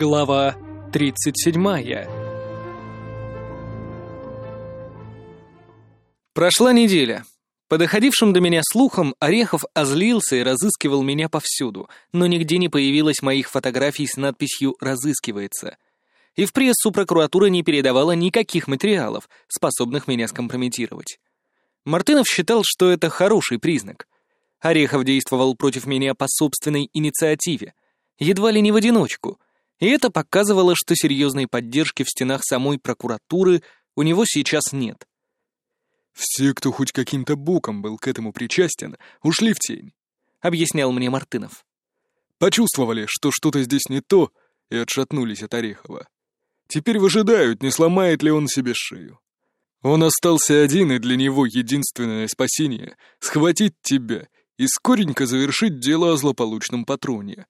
Глава 37 Прошла неделя. По доходившим до меня слухам, Орехов озлился и разыскивал меня повсюду, но нигде не появилось моих фотографий с надписью «Разыскивается». И в прессу прокуратура не передавала никаких материалов, способных меня скомпрометировать. Мартынов считал, что это хороший признак. Орехов действовал против меня по собственной инициативе, едва ли не в одиночку — и это показывало, что серьезной поддержки в стенах самой прокуратуры у него сейчас нет. «Все, кто хоть каким-то боком был к этому причастен, ушли в тень», — объяснял мне Мартынов. «Почувствовали, что что-то здесь не то, и отшатнулись от Орехова. Теперь выжидают, не сломает ли он себе шею. Он остался один, и для него единственное спасение — схватить тебя и скоренько завершить дело о злополучном патроне.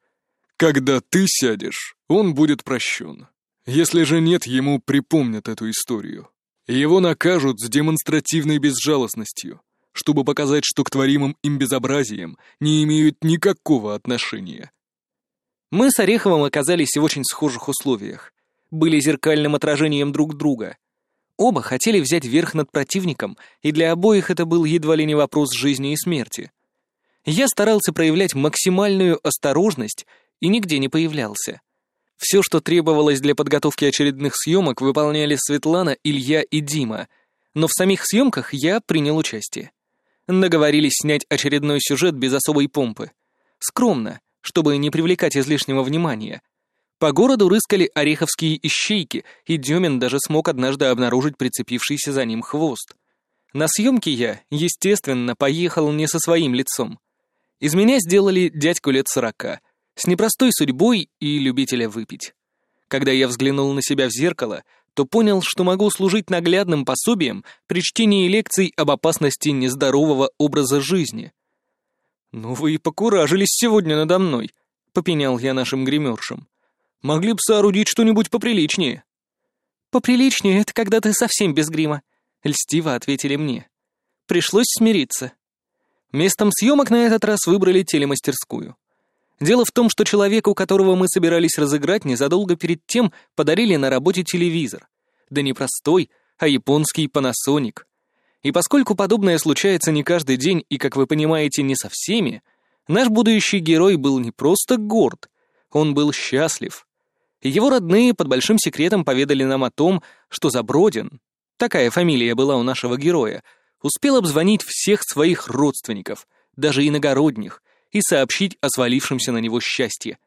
Когда ты сядешь, он будет прощен. Если же нет, ему припомнят эту историю. Его накажут с демонстративной безжалостностью, чтобы показать, что к творимым им безобразиям не имеют никакого отношения. Мы с Ореховым оказались в очень схожих условиях. Были зеркальным отражением друг друга. Оба хотели взять верх над противником, и для обоих это был едва ли не вопрос жизни и смерти. Я старался проявлять максимальную осторожность и нигде не появлялся. Все, что требовалось для подготовки очередных съемок, выполняли Светлана, Илья и Дима, но в самих съемках я принял участие. Договорились снять очередной сюжет без особой помпы. Скромно, чтобы не привлекать излишнего внимания. По городу рыскали ореховские ищейки, и Демин даже смог однажды обнаружить прицепившийся за ним хвост. На съемки я, естественно, поехал не со своим лицом. Из меня сделали дядьку лет сорока — с непростой судьбой и любителя выпить. Когда я взглянул на себя в зеркало, то понял, что могу служить наглядным пособием при чтении лекций об опасности нездорового образа жизни. «Ну вы и покуражились сегодня надо мной», — попенял я нашим гримершам. «Могли бы соорудить что-нибудь поприличнее». «Поприличнее — это когда ты совсем без грима», — льстиво ответили мне. Пришлось смириться. Местом съемок на этот раз выбрали телемастерскую. Дело в том, что человеку, которого мы собирались разыграть, незадолго перед тем подарили на работе телевизор. Да не простой, а японский Panasonic. И поскольку подобное случается не каждый день и, как вы понимаете, не со всеми, наш будущий герой был не просто горд, он был счастлив. Его родные под большим секретом поведали нам о том, что Забродин, такая фамилия была у нашего героя, успел обзвонить всех своих родственников, даже иногородних, и сообщить о свалившемся на него счастье.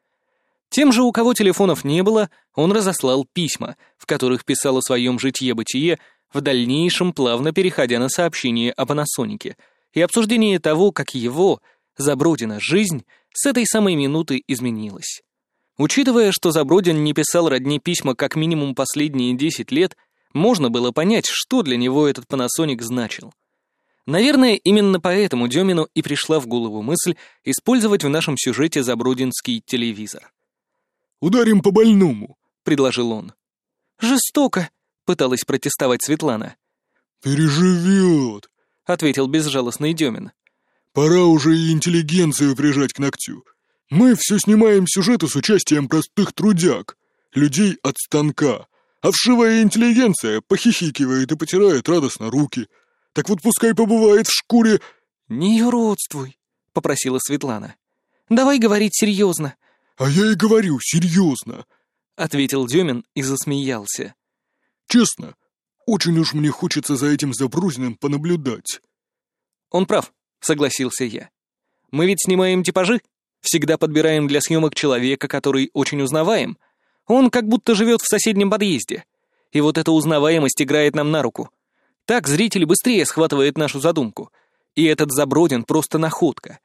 Тем же, у кого телефонов не было, он разослал письма, в которых писал о своем житье-бытие, в дальнейшем плавно переходя на сообщение о Панасонике и обсуждение того, как его, Забродина, жизнь с этой самой минуты изменилась. Учитывая, что Забродин не писал родне письма как минимум последние 10 лет, можно было понять, что для него этот Панасоник значил. Наверное, именно поэтому Демину и пришла в голову мысль использовать в нашем сюжете забродинский телевизор. «Ударим по больному», — предложил он. «Жестоко», — пыталась протестовать Светлана. «Переживет», — ответил безжалостный Демин. «Пора уже и интеллигенцию прижать к ногтю. Мы все снимаем сюжеты с участием простых трудяг, людей от станка, а вшивая интеллигенция похихикивает и потирает радостно руки». Так вот пускай побывает в шкуре...» «Не юродствуй», — попросила Светлана. «Давай говорить серьезно». «А я и говорю серьезно», — ответил Демин и засмеялся. «Честно, очень уж мне хочется за этим Забрузиным понаблюдать». «Он прав», — согласился я. «Мы ведь снимаем типажи, всегда подбираем для съемок человека, который очень узнаваем. Он как будто живет в соседнем подъезде. И вот эта узнаваемость играет нам на руку. Так зритель быстрее схватывает нашу задумку. И этот Забродин просто находка.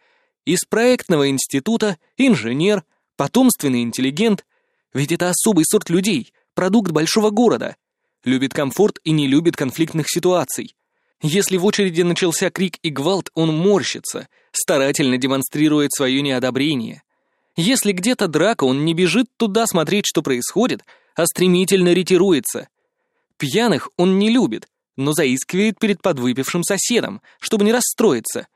Из проектного института инженер, потомственный интеллигент. Ведь это особый сорт людей, продукт большого города. Любит комфорт и не любит конфликтных ситуаций. Если в очереди начался крик и гвалт, он морщится, старательно демонстрирует свое неодобрение. Если где-то драка, он не бежит туда смотреть, что происходит, а стремительно ретируется. Пьяных он не любит, но заискивает перед подвыпившим соседом, чтобы не расстроиться.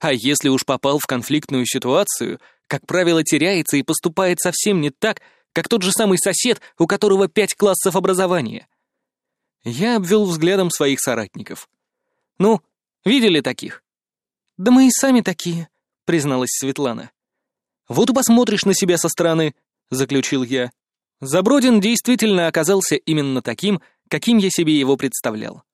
А если уж попал в конфликтную ситуацию, как правило, теряется и поступает совсем не так, как тот же самый сосед, у которого пять классов образования. Я обвел взглядом своих соратников. «Ну, видели таких?» «Да мы и сами такие», — призналась Светлана. «Вот и посмотришь на себя со стороны», — заключил я. Забродин действительно оказался именно таким, каким я себе его представлял.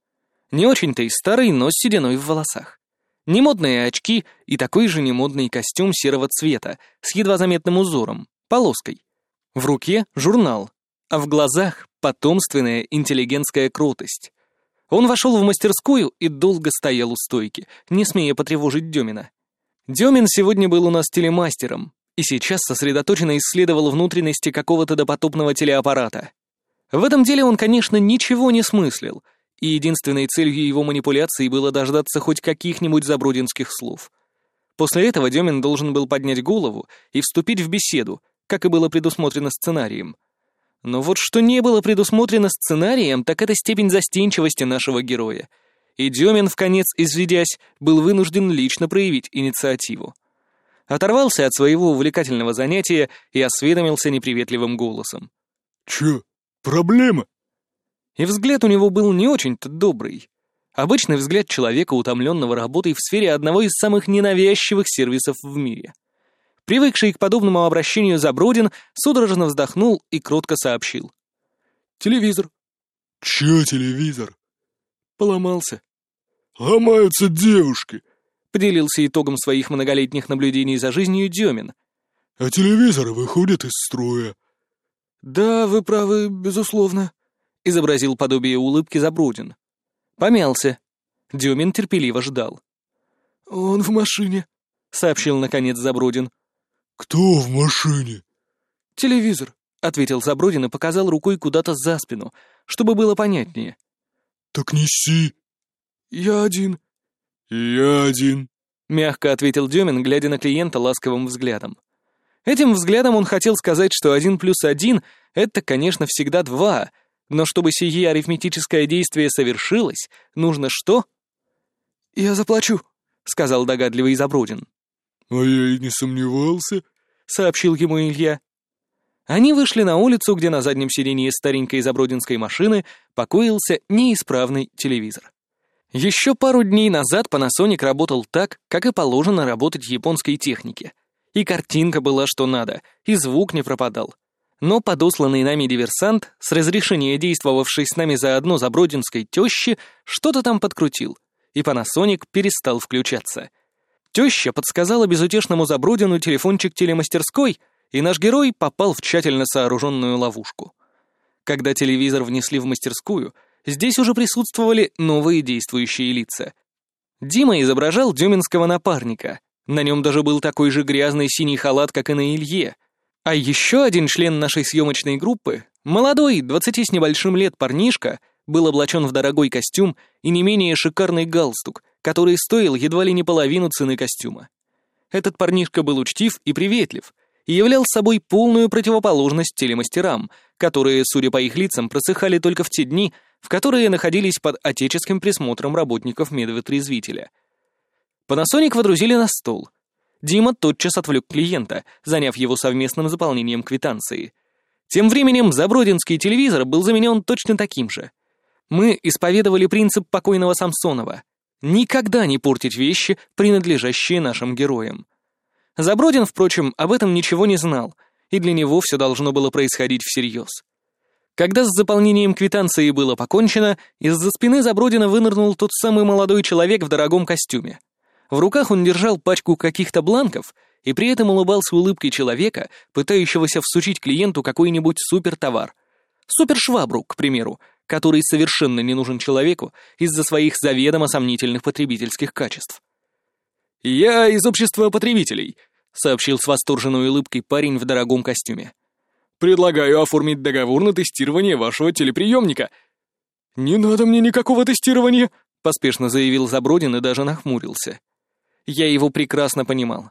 Не очень-то и старый, но с сединой в волосах. Немодные очки и такой же немодный костюм серого цвета с едва заметным узором, полоской. В руке журнал, а в глазах потомственная интеллигентская крутость. Он вошел в мастерскую и долго стоял у стойки, не смея потревожить Демина. Демин сегодня был у нас телемастером, и сейчас сосредоточенно исследовал внутренности какого-то допотопного телеаппарата. В этом деле он, конечно, ничего не смыслил, и единственной целью его манипуляции было дождаться хоть каких-нибудь забродинских слов. После этого Демин должен был поднять голову и вступить в беседу, как и было предусмотрено сценарием. Но вот что не было предусмотрено сценарием, так это степень застенчивости нашего героя. И Демин, в конец изведясь, был вынужден лично проявить инициативу оторвался от своего увлекательного занятия и осведомился неприветливым голосом. «Чё, проблема?» И взгляд у него был не очень-то добрый. Обычный взгляд человека, утомленного работой в сфере одного из самых ненавязчивых сервисов в мире. Привыкший к подобному обращению Забродин судорожно вздохнул и кротко сообщил. «Телевизор». «Чё телевизор?» «Поломался». «Ломаются девушки», поделился итогом своих многолетних наблюдений за жизнью Демин. «А телевизоры выходят из строя». «Да, вы правы, безусловно», — изобразил подобие улыбки Забродин. Помялся. Демин терпеливо ждал. «Он в машине», — сообщил наконец Забродин. «Кто в машине?» «Телевизор», — ответил Забродин и показал рукой куда-то за спину, чтобы было понятнее. «Так неси». «Я один», «Я один», — мягко ответил Демин, глядя на клиента ласковым взглядом. Этим взглядом он хотел сказать, что один плюс один — это, конечно, всегда два, но чтобы сие арифметическое действие совершилось, нужно что? «Я заплачу», — сказал догадливый Забродин. «А я и не сомневался», — сообщил ему Илья. Они вышли на улицу, где на заднем сиденье старенькой забродинской машины покоился неисправный телевизор. Еще пару дней назад Panasonic работал так, как и положено работать японской технике. И картинка была что надо, и звук не пропадал. Но подосланный нами диверсант, с разрешения действовавшей с нами заодно за бродинской тещи, что-то там подкрутил, и Panasonic перестал включаться. Теща подсказала безутешному Забродину телефончик телемастерской, и наш герой попал в тщательно сооруженную ловушку. Когда телевизор внесли в мастерскую — Здесь уже присутствовали новые действующие лица. Дима изображал дюминского напарника. На нем даже был такой же грязный синий халат, как и на Илье. А еще один член нашей съемочной группы, молодой, двадцати с небольшим лет парнишка, был облачен в дорогой костюм и не менее шикарный галстук, который стоил едва ли не половину цены костюма. Этот парнишка был учтив и приветлив, и являл собой полную противоположность телемастерам, которые, судя по их лицам, просыхали только в те дни, в которые находились под отеческим присмотром работников медвотрезвителя. Панасоник водрузили на стол. Дима тотчас отвлек клиента, заняв его совместным заполнением квитанции. Тем временем Забродинский телевизор был заменен точно таким же. Мы исповедовали принцип покойного Самсонова — никогда не портить вещи, принадлежащие нашим героям. Забродин, впрочем, об этом ничего не знал, и для него все должно было происходить всерьез. Когда с заполнением квитанции было покончено, из-за спины Забродина вынырнул тот самый молодой человек в дорогом костюме. В руках он держал пачку каких-то бланков и при этом улыбался улыбкой человека, пытающегося всучить клиенту какой-нибудь супертовар. Супершвабру, к примеру, который совершенно не нужен человеку из-за своих заведомо сомнительных потребительских качеств. «Я из общества потребителей», — сообщил с восторженной улыбкой парень в дорогом костюме. Предлагаю оформить договор на тестирование вашего телеприемника». «Не надо мне никакого тестирования», — поспешно заявил Забродин и даже нахмурился. Я его прекрасно понимал.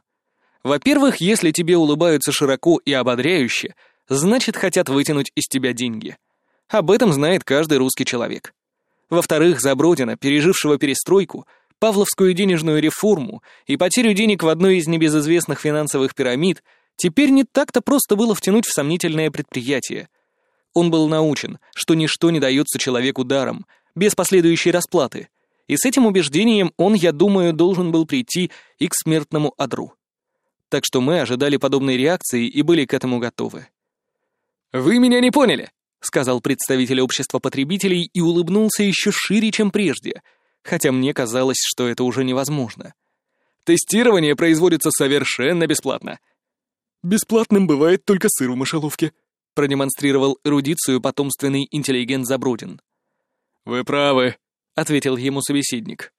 Во-первых, если тебе улыбаются широко и ободряюще, значит, хотят вытянуть из тебя деньги. Об этом знает каждый русский человек. Во-вторых, Забродина, пережившего перестройку, Павловскую денежную реформу и потерю денег в одной из небезызвестных финансовых пирамид, Теперь не так-то просто было втянуть в сомнительное предприятие. Он был научен, что ничто не дается человеку даром, без последующей расплаты, и с этим убеждением он, я думаю, должен был прийти и к смертному одру. Так что мы ожидали подобной реакции и были к этому готовы. «Вы меня не поняли!» — сказал представитель общества потребителей и улыбнулся еще шире, чем прежде, хотя мне казалось, что это уже невозможно. «Тестирование производится совершенно бесплатно». «Бесплатным бывает только сыр в мышеловке», — продемонстрировал эрудицию потомственный интеллигент Забродин. «Вы правы», — ответил ему собеседник.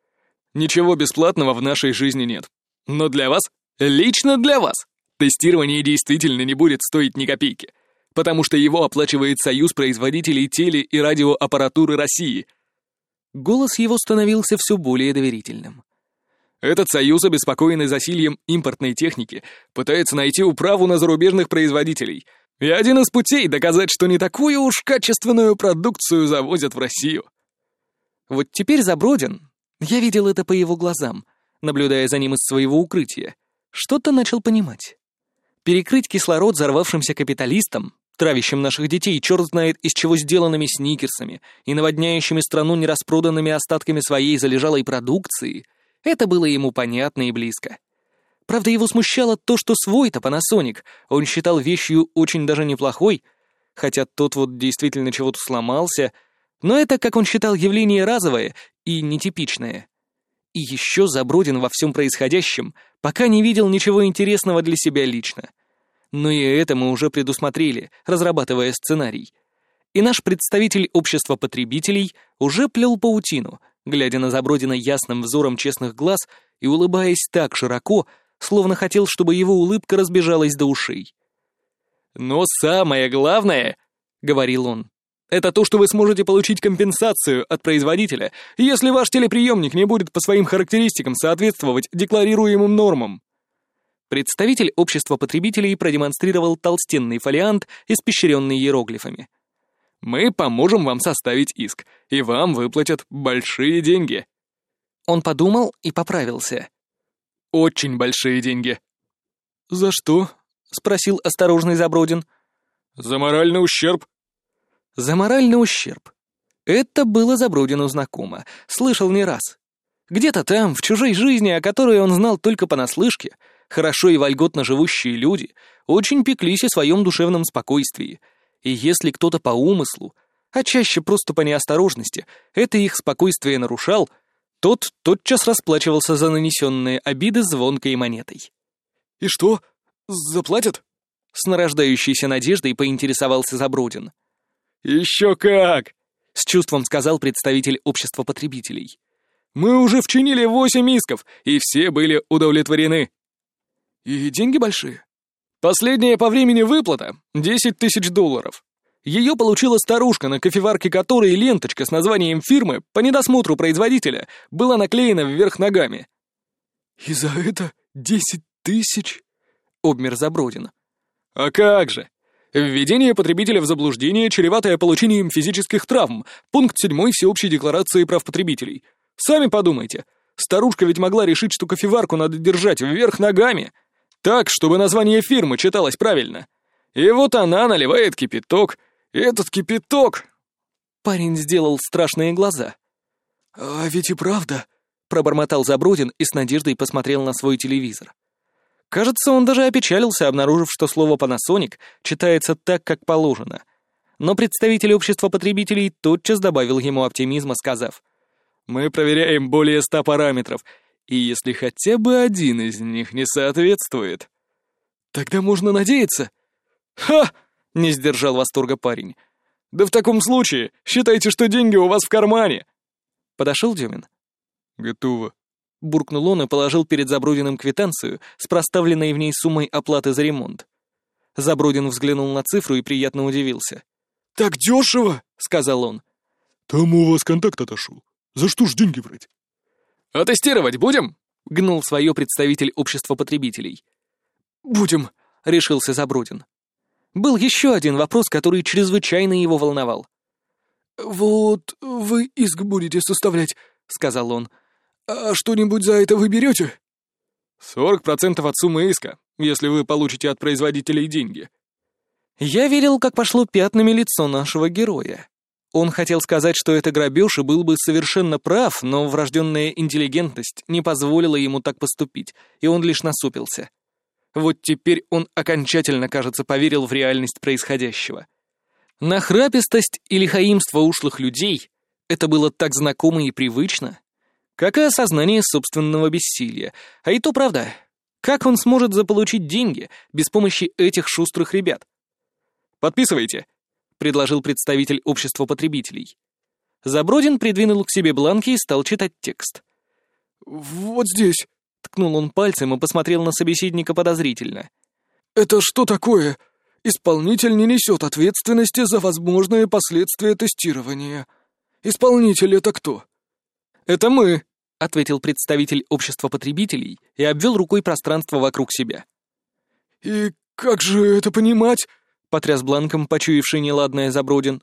«Ничего бесплатного в нашей жизни нет. Но для вас, лично для вас, тестирование действительно не будет стоить ни копейки потому что его оплачивает Союз производителей теле- и радиоаппаратуры России. Голос его становился все более доверительным. Этот союз, обеспокоенный засильем импортной техники, пытается найти управу на зарубежных производителей. И один из путей доказать, что не такую уж качественную продукцию завозят в Россию. Вот теперь Забродин, я видел это по его глазам, наблюдая за ним из своего укрытия, что-то начал понимать. Перекрыть кислород взорвавшимся капиталистам травящим наших детей черт знает из чего сделанными сникерсами и наводняющими страну нераспроданными остатками своей залежалой продукции, это было ему понятно и близко. Правда, его смущало то, что свой-то Panasonic он считал вещью очень даже неплохой, хотя тот вот действительно чего-то сломался, но это, как он считал, явление разовое и нетипичное. И еще Забродин во всем происходящем пока не видел ничего интересного для себя лично. Но и это мы уже предусмотрели, разрабатывая сценарий. И наш представитель общества потребителей уже плел паутину, глядя на Забродина ясным взором честных глаз и улыбаясь так широко, словно хотел, чтобы его улыбка разбежалась до ушей. «Но самое главное», — говорил он, — «это то, что вы сможете получить компенсацию от производителя, если ваш телеприемник не будет по своим характеристикам соответствовать декларируемым нормам». Представитель общества потребителей продемонстрировал толстенный фолиант, испещренный иероглифами. «Мы поможем вам составить иск, и вам выплатят большие деньги». Он подумал и поправился. «Очень большие деньги». «За что?» — спросил осторожный Забродин. «За моральный ущерб». «За моральный ущерб». Это было Забродину знакомо, слышал не раз. Где-то там, в чужой жизни, о которой он знал только понаслышке, хорошо и вольготно живущие люди очень пеклись о своем душевном спокойствии, и если кто-то по умыслу, а чаще просто по неосторожности, это их спокойствие нарушал, тот тотчас расплачивался за нанесенные обиды звонкой монетой. «И что, заплатят?» С нарождающейся надеждой поинтересовался Забродин. «Еще как!» — с чувством сказал представитель общества потребителей. «Мы уже вчинили восемь исков, и все были удовлетворены». И деньги большие? Последняя по времени выплата — 10 тысяч долларов. Ее получила старушка, на кофеварке которой ленточка с названием фирмы по недосмотру производителя была наклеена вверх ногами. «И за это десять тысяч?» — обмер Забродин. «А как же! Введение потребителя в заблуждение, чреватое получением физических травм. Пункт 7 Всеобщей декларации прав потребителей. Сами подумайте. Старушка ведь могла решить, что кофеварку надо держать вверх ногами. Так, чтобы название фирмы читалось правильно. И вот она наливает кипяток. Этот кипяток... Парень сделал страшные глаза. «А ведь и правда», — пробормотал Забродин и с надеждой посмотрел на свой телевизор. Кажется, он даже опечалился, обнаружив, что слово «Panasonic» читается так, как положено. Но представитель общества потребителей тотчас добавил ему оптимизма, сказав, «Мы проверяем более ста параметров, и если хотя бы один из них не соответствует... Тогда можно надеяться. Ха! Не сдержал восторга парень. Да в таком случае считайте, что деньги у вас в кармане. Подошел Демин. Готово. Буркнул он и положил перед Забродиным квитанцию с проставленной в ней суммой оплаты за ремонт. Забродин взглянул на цифру и приятно удивился. «Так дешево!» — сказал он. «Там у вас контакт отошел. За что ж деньги брать?» «А тестировать будем?» — гнул свое представитель общества потребителей. «Будем», — решился Забродин. Был еще один вопрос, который чрезвычайно его волновал. «Вот вы иск будете составлять», — сказал он. «А что-нибудь за это вы берете?» «Сорок процентов от суммы иска. если вы получите от производителей деньги. Я видел, как пошло пятнами лицо нашего героя. Он хотел сказать, что это грабеж, и был бы совершенно прав, но врожденная интеллигентность не позволила ему так поступить, и он лишь насупился. Вот теперь он окончательно, кажется, поверил в реальность происходящего. Нахрапистость и лихаимство ушлых людей — это было так знакомо и привычно, как и осознание собственного бессилия. А и то правда, как он сможет заполучить деньги без помощи этих шустрых ребят? «Подписывайте», — предложил представитель общества потребителей. Забродин придвинул к себе бланки и стал читать текст. «Вот здесь», — ткнул он пальцем и посмотрел на собеседника подозрительно. «Это что такое? Исполнитель не несет ответственности за возможные последствия тестирования. Исполнитель это кто?» «Это мы», — ответил представитель общества потребителей и обвел рукой пространство вокруг себя. «И как же это понимать?» — потряс бланком, почуявший неладное Забродин.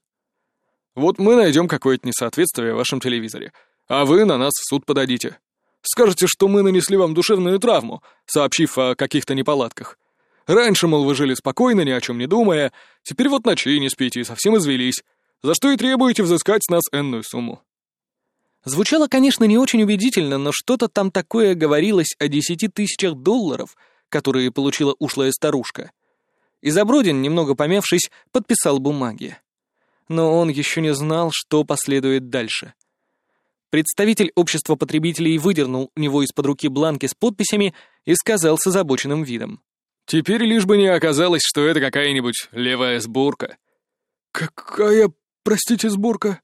«Вот мы найдем какое-то несоответствие в вашем телевизоре, а вы на нас в суд подадите. Скажете, что мы нанесли вам душевную травму, сообщив о каких-то неполадках. Раньше, мол, вы жили спокойно, ни о чем не думая, теперь вот ночи не спите и совсем извелись, за что и требуете взыскать с нас энную сумму». Звучало, конечно, не очень убедительно, но что-то там такое говорилось о десяти тысячах долларов, которые получила ушлая старушка — и Забродин, немного помявшись, подписал бумаги. Но он еще не знал, что последует дальше. Представитель общества потребителей выдернул у него из-под руки бланки с подписями и сказал с озабоченным видом. «Теперь лишь бы не оказалось, что это какая-нибудь левая сборка». «Какая, простите, сборка?» —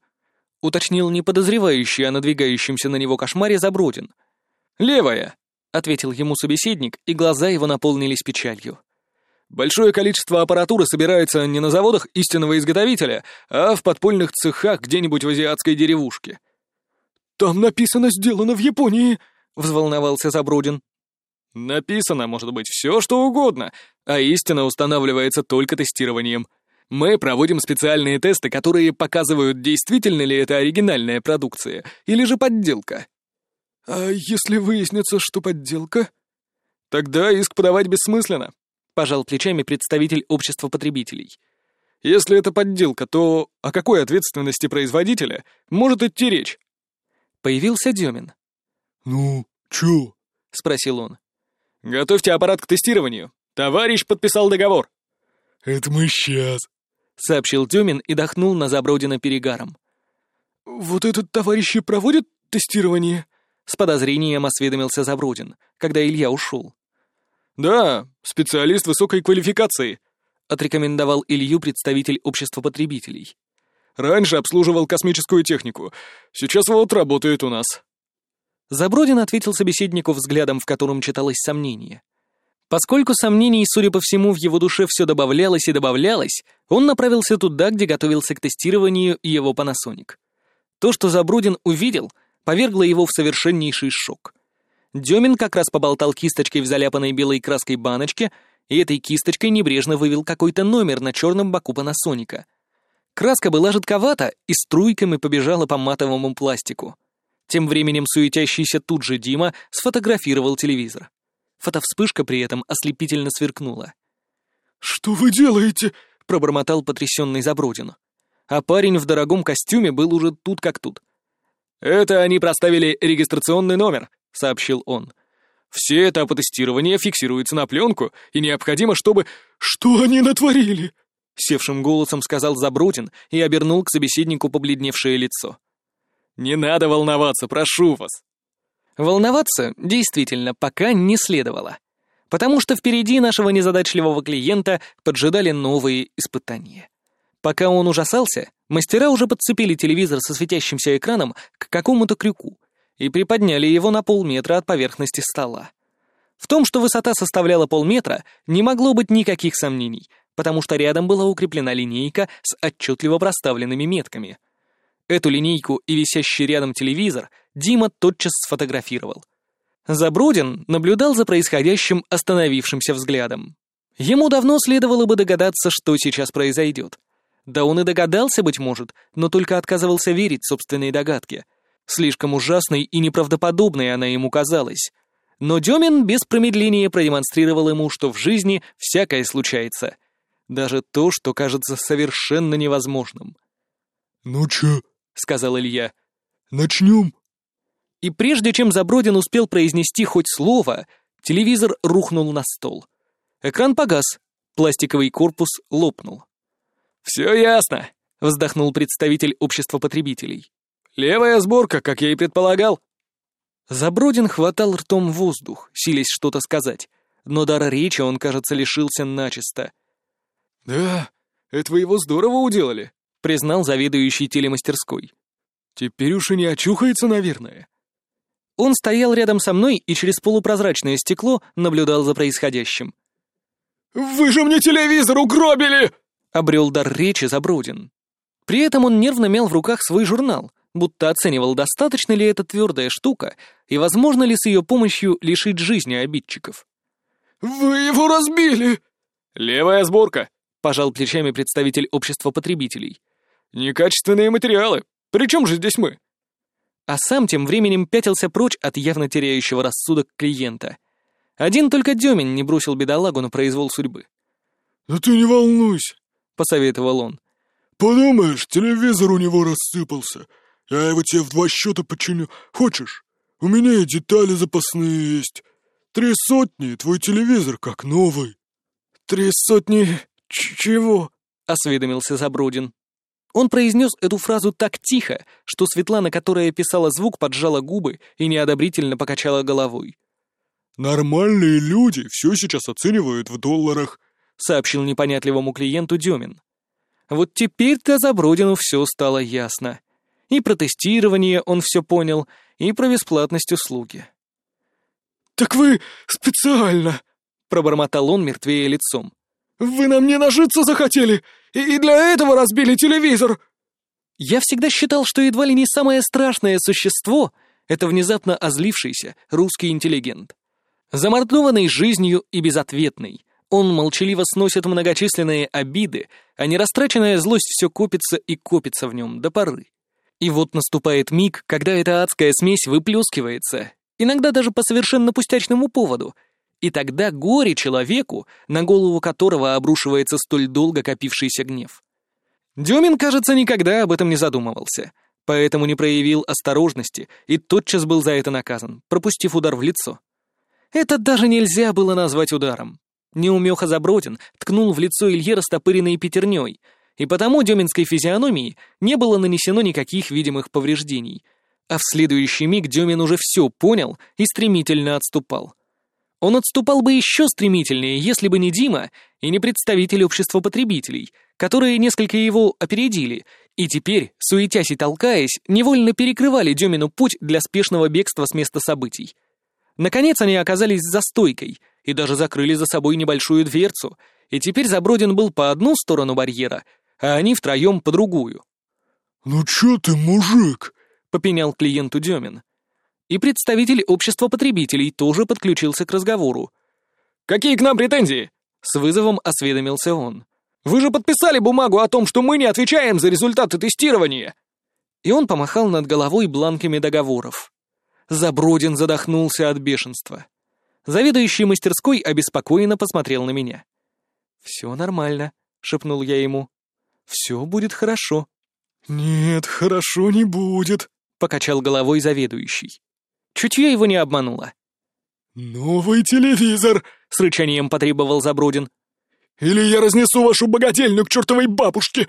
уточнил неподозревающий о надвигающемся на него кошмаре Забродин. «Левая», — ответил ему собеседник, и глаза его наполнились печалью. Большое количество аппаратуры собирается не на заводах истинного изготовителя, а в подпольных цехах где-нибудь в азиатской деревушке. «Там написано «сделано в Японии», — взволновался Забродин. «Написано, может быть, все, что угодно, а истина устанавливается только тестированием. Мы проводим специальные тесты, которые показывают, действительно ли это оригинальная продукция или же подделка». «А если выяснится, что подделка?» «Тогда иск подавать бессмысленно. — пожал плечами представитель общества потребителей. «Если это подделка, то о какой ответственности производителя может идти речь?» Появился Демин. «Ну, чё?» — спросил он. «Готовьте аппарат к тестированию. Товарищ подписал договор». «Это мы сейчас», — сообщил Демин и дохнул на Забродина перегаром. «Вот этот товарищ и проводит тестирование?» — с подозрением осведомился Забродин, когда Илья ушел. «Да, специалист высокой квалификации», — отрекомендовал Илью представитель общества потребителей. «Раньше обслуживал космическую технику. Сейчас вот работает у нас». Забродин ответил собеседнику взглядом, в котором читалось сомнение. Поскольку сомнений, судя по всему, в его душе все добавлялось и добавлялось, он направился туда, где готовился к тестированию его Panasonic. То, что Забродин увидел, повергло его в совершеннейший шок — Демин как раз поболтал кисточкой в заляпанной белой краской баночке, и этой кисточкой небрежно вывел какой-то номер на черном боку Панасоника. Краска была жидковата и струйками побежала по матовому пластику. Тем временем суетящийся тут же Дима сфотографировал телевизор. Фотовспышка при этом ослепительно сверкнула. «Что вы делаете?» — пробормотал потрясенный Забродин. А парень в дорогом костюме был уже тут как тут. «Это они проставили регистрационный номер», — сообщил он. «Все этапы тестирования фиксируются на пленку, и необходимо, чтобы...» «Что они натворили?» — севшим голосом сказал Забрутин и обернул к собеседнику побледневшее лицо. «Не надо волноваться, прошу вас!» Волноваться действительно пока не следовало, потому что впереди нашего незадачливого клиента поджидали новые испытания. Пока он ужасался, мастера уже подцепили телевизор со светящимся экраном к какому-то крюку — и приподняли его на полметра от поверхности стола. В том, что высота составляла полметра, не могло быть никаких сомнений, потому что рядом была укреплена линейка с отчетливо проставленными метками. Эту линейку и висящий рядом телевизор Дима тотчас сфотографировал. Забродин наблюдал за происходящим остановившимся взглядом. Ему давно следовало бы догадаться, что сейчас произойдет. Да он и догадался, быть может, но только отказывался верить собственной догадке — Слишком ужасной и неправдоподобной она ему казалась. Но Демин без промедления продемонстрировал ему, что в жизни всякое случается. Даже то, что кажется совершенно невозможным. «Ну чё?» — сказал Илья. «Начнем?» И прежде чем Забродин успел произнести хоть слово, телевизор рухнул на стол. Экран погас, пластиковый корпус лопнул. «Все ясно», — вздохнул представитель общества потребителей. «Левая сборка, как я и предполагал». Забродин хватал ртом воздух, силясь что-то сказать, но дара речи он, кажется, лишился начисто. «Да, это вы его здорово уделали», — признал заведующий телемастерской. «Теперь уж и не очухается, наверное». Он стоял рядом со мной и через полупрозрачное стекло наблюдал за происходящим. «Вы же мне телевизор угробили!» — обрел дар речи Забродин. При этом он нервно мял в руках свой журнал, будто оценивал, достаточно ли эта твердая штука и возможно ли с ее помощью лишить жизни обидчиков. «Вы его разбили!» «Левая сборка», — пожал плечами представитель общества потребителей. «Некачественные материалы. Причем же здесь мы?» А сам тем временем пятился прочь от явно теряющего рассудок клиента. Один только Демин не бросил бедолагу на произвол судьбы. «Да ты не волнуйся», — посоветовал он. «Подумаешь, телевизор у него рассыпался. Я его тебе в два счета починю. Хочешь? У меня и детали запасные есть. Три сотни, твой телевизор как новый». «Три сотни... чего?» — осведомился Забродин. Он произнес эту фразу так тихо, что Светлана, которая писала звук, поджала губы и неодобрительно покачала головой. «Нормальные люди все сейчас оценивают в долларах», — сообщил непонятливому клиенту Демин. Вот теперь-то Забродину все стало ясно. И про тестирование он все понял, и про бесплатность услуги. «Так вы специально!» — пробормотал он мертвее лицом. «Вы на мне нажиться захотели, и, и для этого разбили телевизор!» Я всегда считал, что едва ли не самое страшное существо — это внезапно озлившийся русский интеллигент. Замордованный жизнью и безответный, он молчаливо сносит многочисленные обиды, а нерастраченная злость все копится и копится в нем до поры. И вот наступает миг, когда эта адская смесь выплескивается, иногда даже по совершенно пустячному поводу, и тогда горе человеку, на голову которого обрушивается столь долго копившийся гнев. Дюмин, кажется, никогда об этом не задумывался, поэтому не проявил осторожности и тотчас был за это наказан, пропустив удар в лицо. Это даже нельзя было назвать ударом. Неумеха Забродин ткнул в лицо Илье растопыренной пятерней, и потому Деминской физиономии не было нанесено никаких видимых повреждений. А в следующий миг Демин уже все понял и стремительно отступал. Он отступал бы еще стремительнее, если бы не Дима и не представитель общества потребителей, которые несколько его опередили, и теперь, суетясь и толкаясь, невольно перекрывали Демину путь для спешного бегства с места событий. Наконец они оказались за стойкой и даже закрыли за собой небольшую дверцу, и теперь Забродин был по одну сторону барьера, а они втроем по другую. «Ну чё ты, мужик?» — попенял клиенту Демин. И представитель общества потребителей тоже подключился к разговору. «Какие к нам претензии?» — с вызовом осведомился он. «Вы же подписали бумагу о том, что мы не отвечаем за результаты тестирования!» И он помахал над головой бланками договоров. Забродин задохнулся от бешенства. Заведующий мастерской обеспокоенно посмотрел на меня. «Все нормально», — шепнул я ему. «Все будет хорошо». «Нет, хорошо не будет», — покачал головой заведующий. Чутье его не обмануло. «Новый телевизор!» — с рычанием потребовал Забродин. «Или я разнесу вашу богательню к чертовой бабушке!»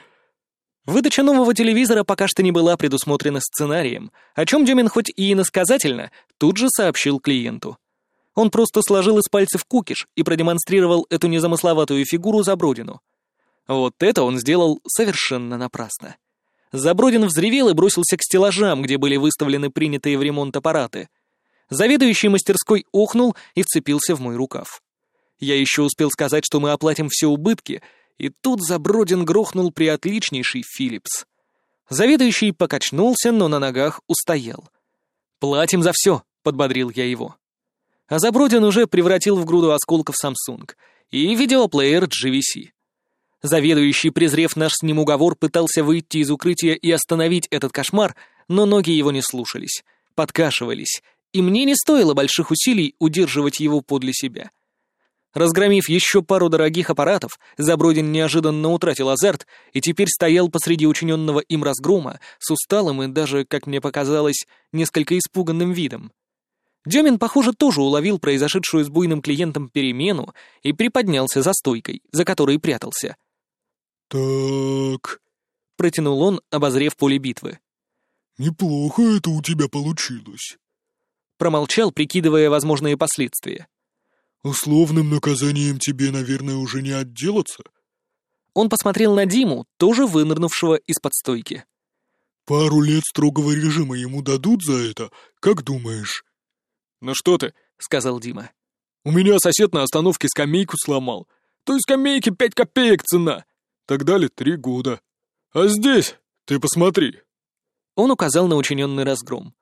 Выдача нового телевизора пока что не была предусмотрена сценарием, о чем Демин хоть и иносказательно, тут же сообщил клиенту. Он просто сложил из пальцев кукиш и продемонстрировал эту незамысловатую фигуру Забродину. Вот это он сделал совершенно напрасно. Забродин взревел и бросился к стеллажам, где были выставлены принятые в ремонт аппараты. Заведующий мастерской охнул и вцепился в мой рукав. Я еще успел сказать, что мы оплатим все убытки — и тут Забродин грохнул приотличнейший Филлипс. Заведующий покачнулся, но на ногах устоял. «Платим за все», — подбодрил я его. А Забродин уже превратил в груду осколков Samsung и видеоплеер GVC. Заведующий, презрев наш с ним уговор, пытался выйти из укрытия и остановить этот кошмар, но ноги его не слушались, подкашивались, и мне не стоило больших усилий удерживать его подле себя. Разгромив еще пару дорогих аппаратов, Забродин неожиданно утратил азарт и теперь стоял посреди учиненного им разгрома с усталым и даже, как мне показалось, несколько испуганным видом. Демин, похоже, тоже уловил произошедшую с буйным клиентом перемену и приподнялся за стойкой, за которой прятался. «Так...» — протянул он, обозрев поле битвы. «Неплохо это у тебя получилось». Промолчал, прикидывая возможные последствия. «Условным наказанием тебе, наверное, уже не отделаться?» Он посмотрел на Диму, тоже вынырнувшего из-под стойки. «Пару лет строгого режима ему дадут за это, как думаешь?» «Ну что ты?» — сказал Дима. «У меня сосед на остановке скамейку сломал. Той скамейки пять копеек цена. Так дали три года. А здесь, ты посмотри». Он указал на учиненный разгром.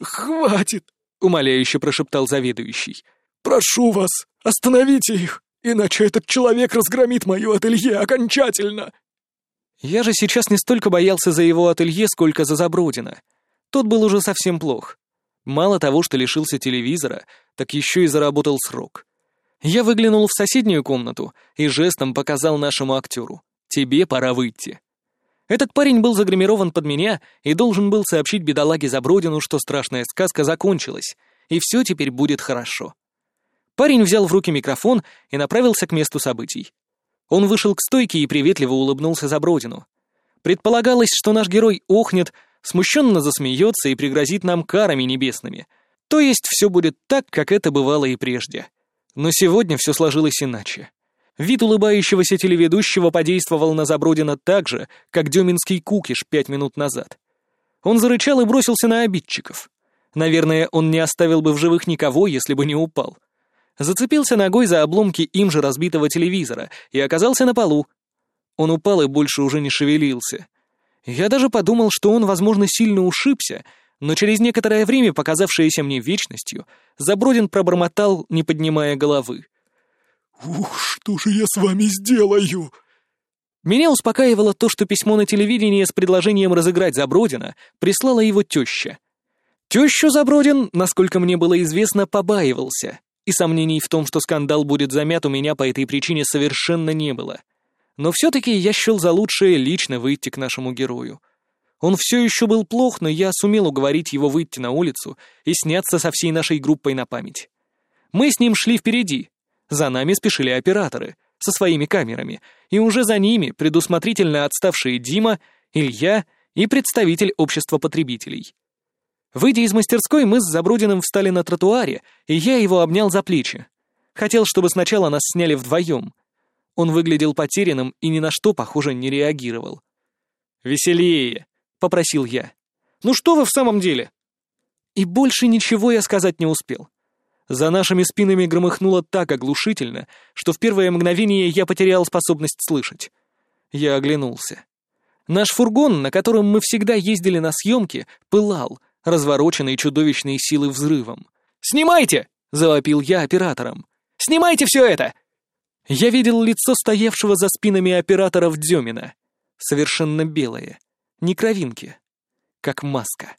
«Хватит!» — умоляюще прошептал заведующий. «Прошу вас, остановите их, иначе этот человек разгромит мое ателье окончательно!» Я же сейчас не столько боялся за его ателье, сколько за Забродина. Тот был уже совсем плох. Мало того, что лишился телевизора, так еще и заработал срок. Я выглянул в соседнюю комнату и жестом показал нашему актеру. «Тебе пора выйти». Этот парень был загримирован под меня и должен был сообщить бедолаге Забродину, что страшная сказка закончилась, и все теперь будет хорошо. Парень взял в руки микрофон и направился к месту событий. Он вышел к стойке и приветливо улыбнулся Забродину. Предполагалось, что наш герой охнет, смущенно засмеется и пригрозит нам карами небесными. То есть все будет так, как это бывало и прежде. Но сегодня все сложилось иначе. Вид улыбающегося телеведущего подействовал на Забродина так же, как Деминский кукиш пять минут назад. Он зарычал и бросился на обидчиков. Наверное, он не оставил бы в живых никого, если бы не упал зацепился ногой за обломки им же разбитого телевизора и оказался на полу. Он упал и больше уже не шевелился. Я даже подумал, что он, возможно, сильно ушибся, но через некоторое время, показавшееся мне вечностью, Забродин пробормотал, не поднимая головы. «Ух, что же я с вами сделаю?» Меня успокаивало то, что письмо на телевидении с предложением разыграть Забродина прислала его теща. Тещу Забродин, насколько мне было известно, побаивался и сомнений в том, что скандал будет замят, у меня по этой причине совершенно не было. Но все-таки я счел за лучшее лично выйти к нашему герою. Он все еще был плох, но я сумел уговорить его выйти на улицу и сняться со всей нашей группой на память. Мы с ним шли впереди. За нами спешили операторы со своими камерами, и уже за ними предусмотрительно отставшие Дима, Илья и представитель общества потребителей. Выйдя из мастерской, мы с Забродиным встали на тротуаре, и я его обнял за плечи. Хотел, чтобы сначала нас сняли вдвоем. Он выглядел потерянным и ни на что, похоже, не реагировал. «Веселее!» — попросил я. «Ну что вы в самом деле?» И больше ничего я сказать не успел. За нашими спинами громыхнуло так оглушительно, что в первое мгновение я потерял способность слышать. Я оглянулся. Наш фургон, на котором мы всегда ездили на съемки, пылал — развороченный чудовищной силы взрывом. «Снимайте!» — завопил я оператором. «Снимайте все это!» Я видел лицо стоявшего за спинами операторов Демина. Совершенно белое. Не кровинки. Как маска.